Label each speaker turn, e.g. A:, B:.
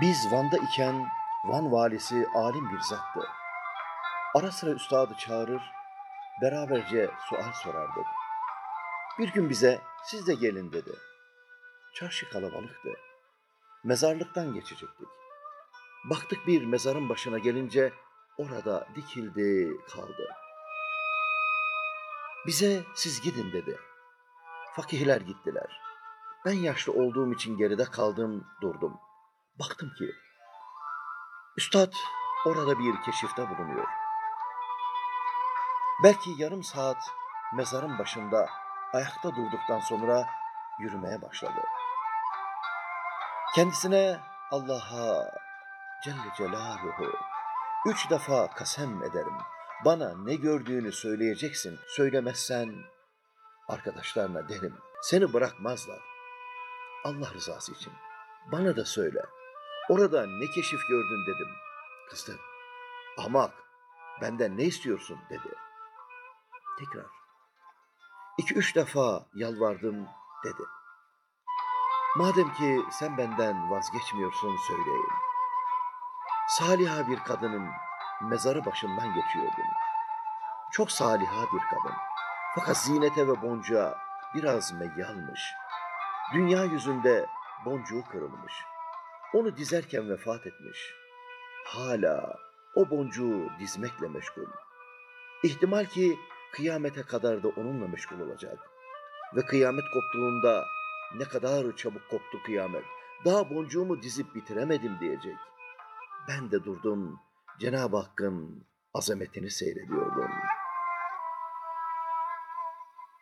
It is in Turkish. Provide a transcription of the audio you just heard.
A: Biz Van'da iken Van valisi alim bir zattı. Ara sıra üstadı çağırır, beraberce sual sorardık. Bir gün bize siz de gelin dedi. Çarşı kalabalıktı. Mezarlıktan geçecektik. Baktık bir mezarın başına gelince orada dikildi kaldı. Bize siz gidin dedi. Fakihler gittiler. Ben yaşlı olduğum için geride kaldım, durdum. Baktım ki Üstad orada bir keşifte bulunuyor. Belki yarım saat mezarın başında ayakta durduktan sonra yürümeye başladı. Kendisine Allah'a Celle Celaluhu üç defa kasem ederim. Bana ne gördüğünü söyleyeceksin. Söylemezsen arkadaşlarına derim. Seni bırakmazlar. Allah rızası için. Bana da söyle. Orada ne keşif gördün dedim. Kızdı. Ahmak, benden ne istiyorsun dedi. Tekrar. İki üç defa yalvardım dedi. Madem ki sen benden vazgeçmiyorsun söyleyeyim. Saliha bir kadının mezarı başından geçiyordum. Çok saliha bir kadın. Fakat zinete ve boncuğa biraz meyyalmış. Dünya yüzünde boncuğu kırılmış. Onu dizerken vefat etmiş. Hala o boncuğu dizmekle meşgul. İhtimal ki kıyamete kadar da onunla meşgul olacak. Ve kıyamet koptuğunda ne kadar çabuk koptu kıyamet. Daha boncuğumu dizip bitiremedim diyecek. Ben de durdum Cenab-ı Hakk'ın azametini seyrediyordum.